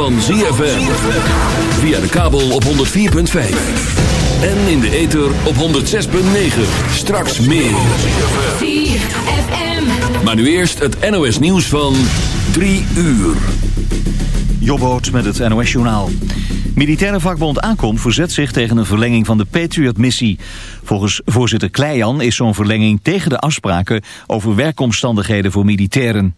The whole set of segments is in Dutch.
van ZFM Via de kabel op 104.5 en in de ether op 106.9. Straks meer. Maar nu eerst het NOS nieuws van 3 uur. Jobboot met het NOS journaal. Militaire vakbond Aankom verzet zich tegen een verlenging van de Patriot-missie. Volgens voorzitter Kleijan is zo'n verlenging tegen de afspraken over werkomstandigheden voor militairen.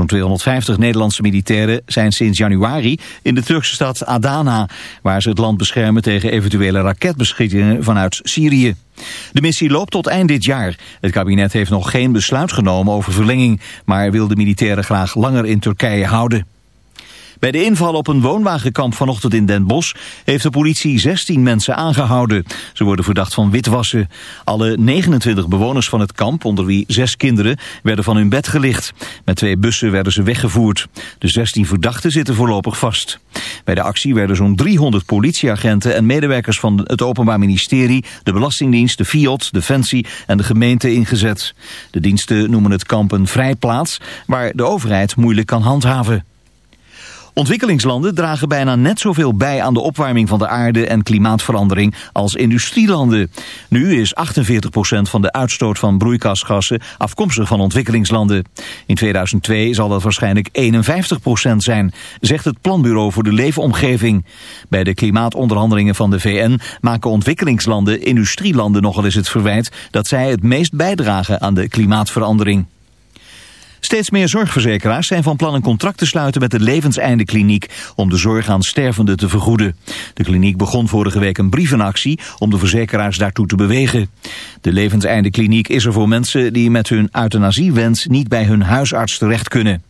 Zo'n 250 Nederlandse militairen zijn sinds januari in de Turkse stad Adana, waar ze het land beschermen tegen eventuele raketbeschietingen vanuit Syrië. De missie loopt tot eind dit jaar. Het kabinet heeft nog geen besluit genomen over verlenging, maar wil de militairen graag langer in Turkije houden. Bij de inval op een woonwagenkamp vanochtend in Den Bosch heeft de politie 16 mensen aangehouden. Ze worden verdacht van witwassen. Alle 29 bewoners van het kamp, onder wie zes kinderen, werden van hun bed gelicht. Met twee bussen werden ze weggevoerd. De 16 verdachten zitten voorlopig vast. Bij de actie werden zo'n 300 politieagenten en medewerkers van het Openbaar Ministerie, de Belastingdienst, de FIOD, Defensie en de gemeente ingezet. De diensten noemen het kamp een vrijplaats waar de overheid moeilijk kan handhaven. Ontwikkelingslanden dragen bijna net zoveel bij aan de opwarming van de aarde en klimaatverandering als industrielanden. Nu is 48% van de uitstoot van broeikasgassen afkomstig van ontwikkelingslanden. In 2002 zal dat waarschijnlijk 51% zijn, zegt het Planbureau voor de Leefomgeving. Bij de klimaatonderhandelingen van de VN maken ontwikkelingslanden industrielanden nogal eens het verwijt dat zij het meest bijdragen aan de klimaatverandering. Steeds meer zorgverzekeraars zijn van plan een contract te sluiten met de Levenseindekliniek om de zorg aan stervenden te vergoeden. De kliniek begon vorige week een brievenactie om de verzekeraars daartoe te bewegen. De Levenseindekliniek is er voor mensen die met hun euthanasiewens niet bij hun huisarts terecht kunnen.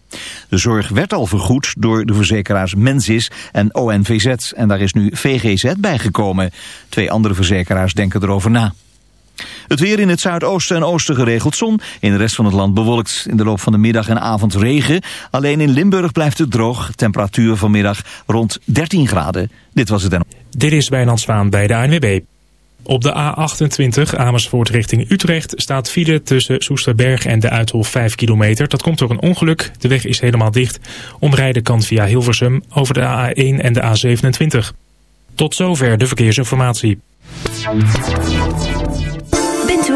De zorg werd al vergoed door de verzekeraars Mensis en ONVZ en daar is nu VGZ bijgekomen. Twee andere verzekeraars denken erover na. Het weer in het zuidoosten en oosten geregeld zon. In de rest van het land bewolkt. In de loop van de middag en avond regen. Alleen in Limburg blijft het droog. Temperatuur vanmiddag rond 13 graden. Dit was het en... Dit is Wijnand Zwaan bij de ANWB. Op de A28 Amersfoort richting Utrecht staat file tussen Soesterberg en de Uithof 5 kilometer. Dat komt door een ongeluk. De weg is helemaal dicht. Omrijden kan via Hilversum over de A1 en de A27. Tot zover de verkeersinformatie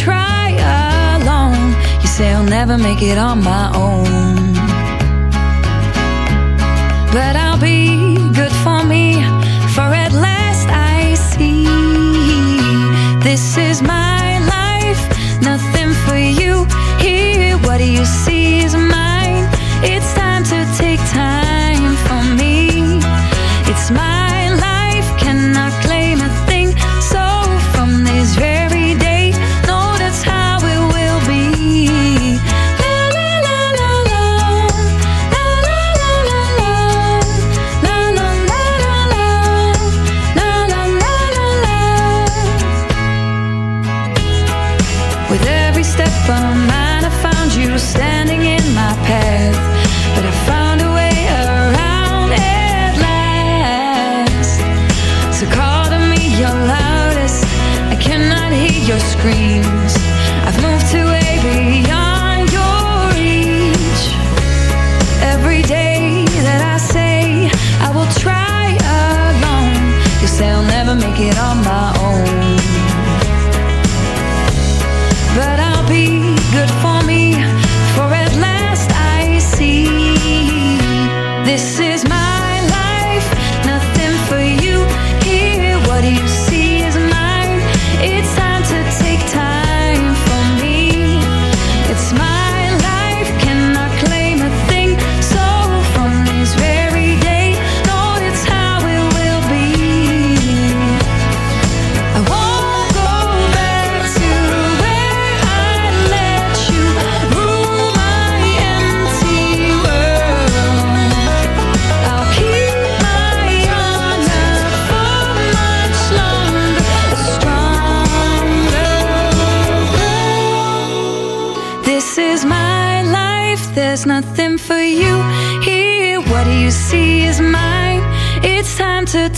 try alone. You say I'll never make it on my own, but I'll be.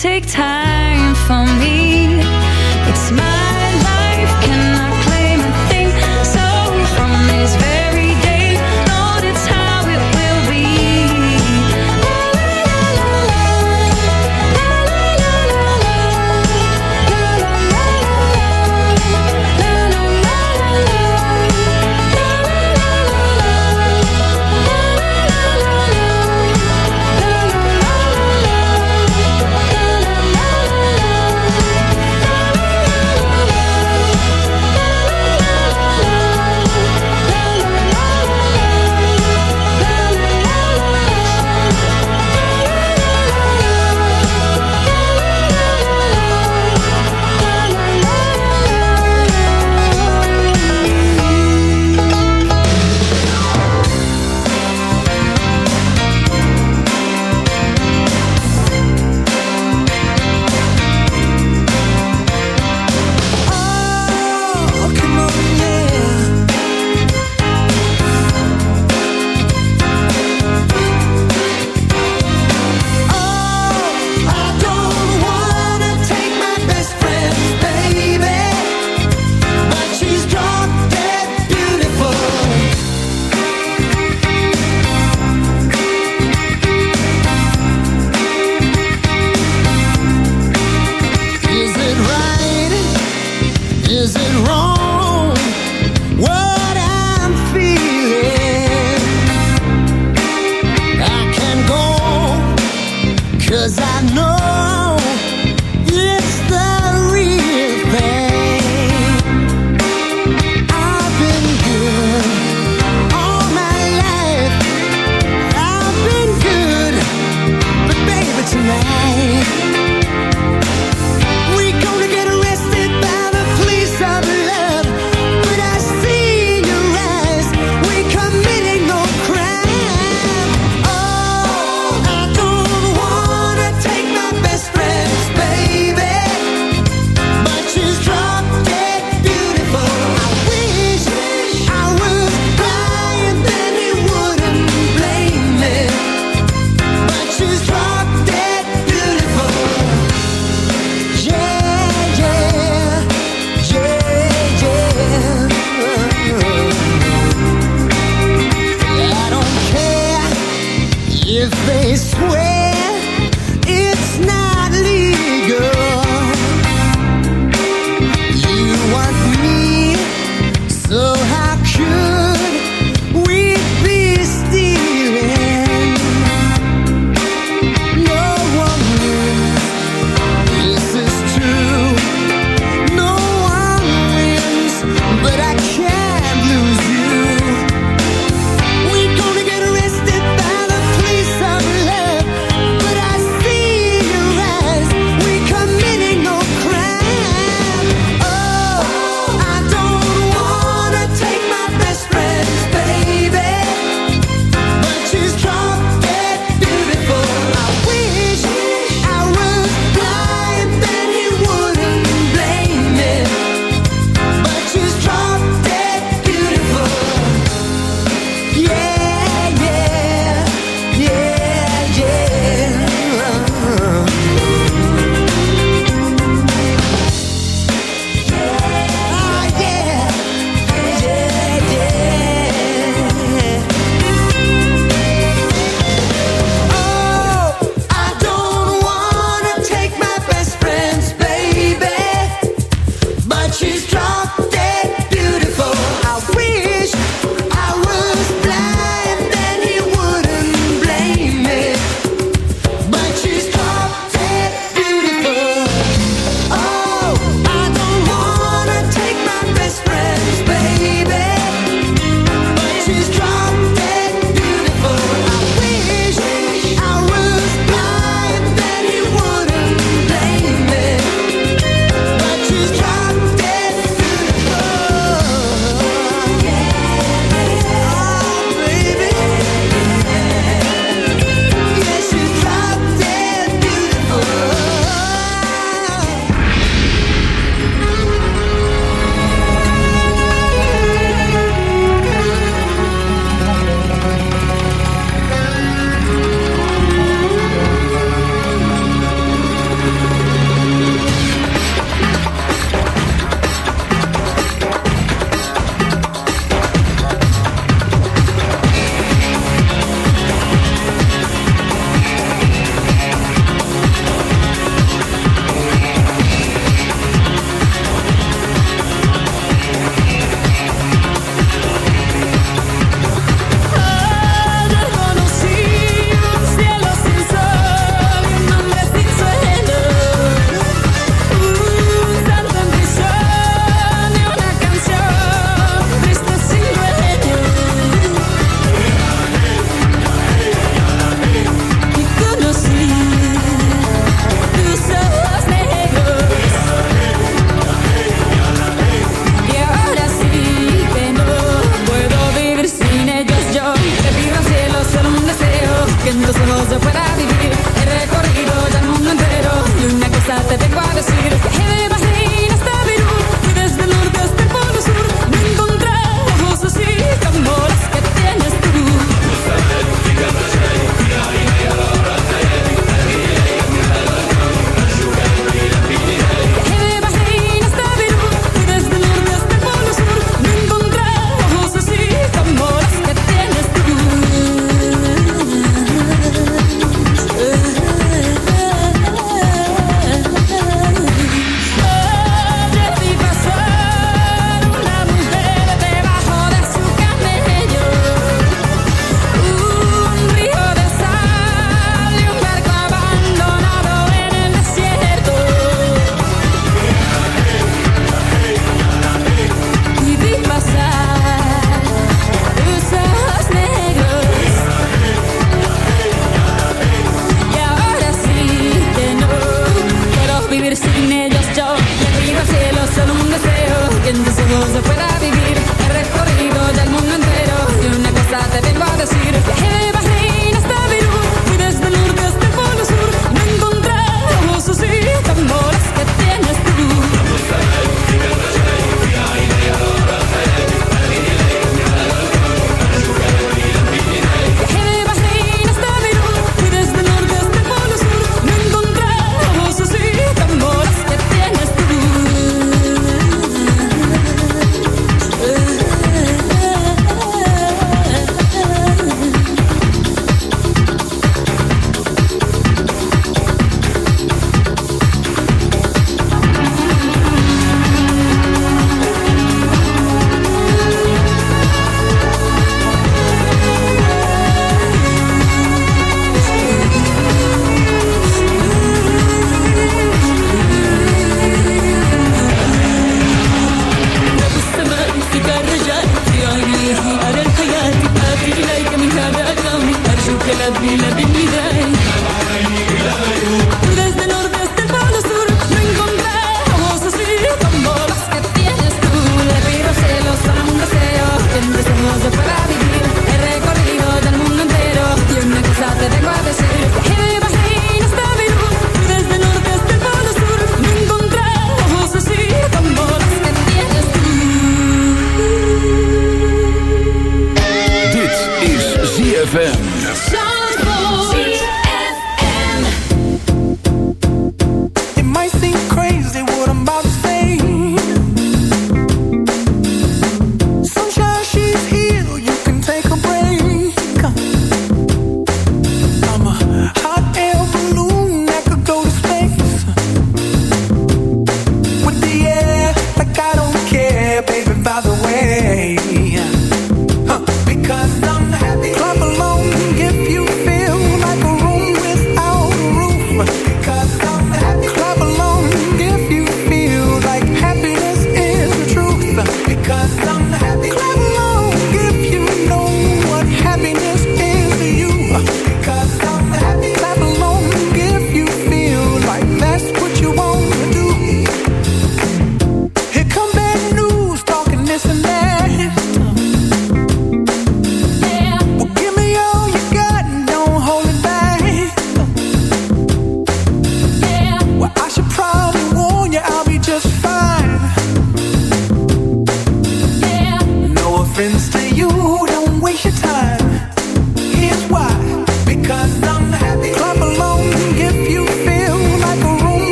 take time.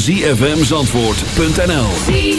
www.zfmzandvoort.nl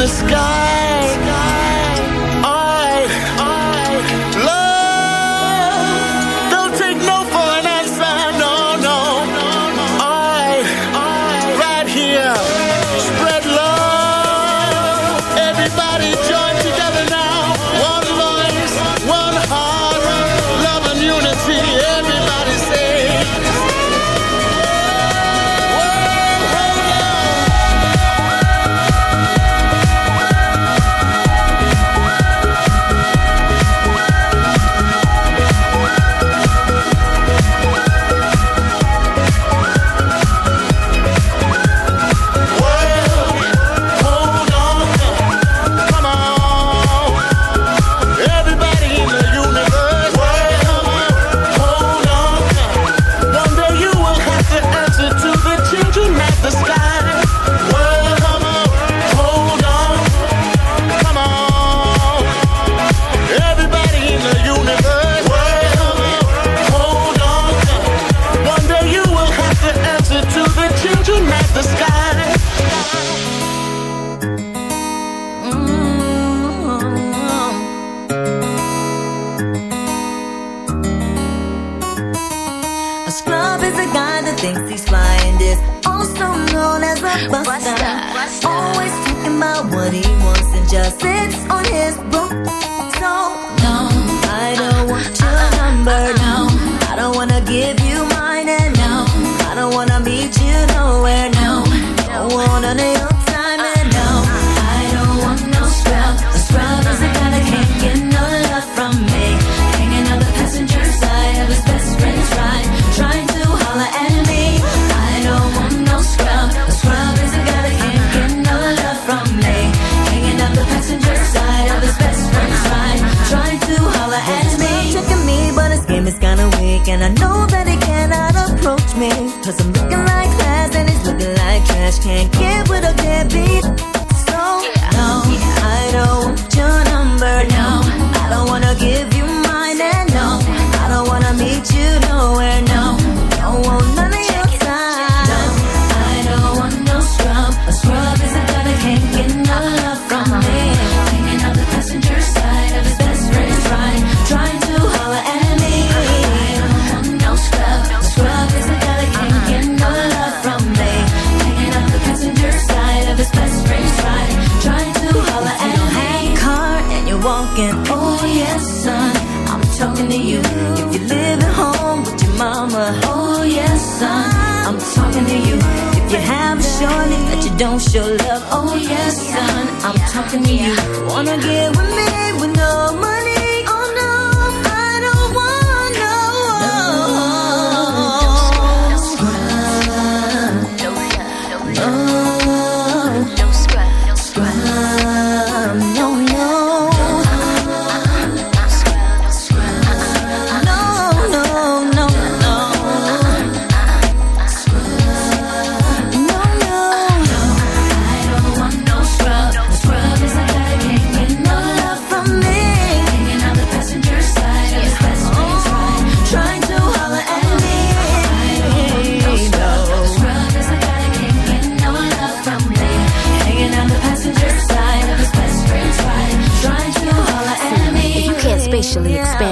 the sky.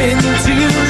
into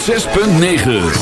106.9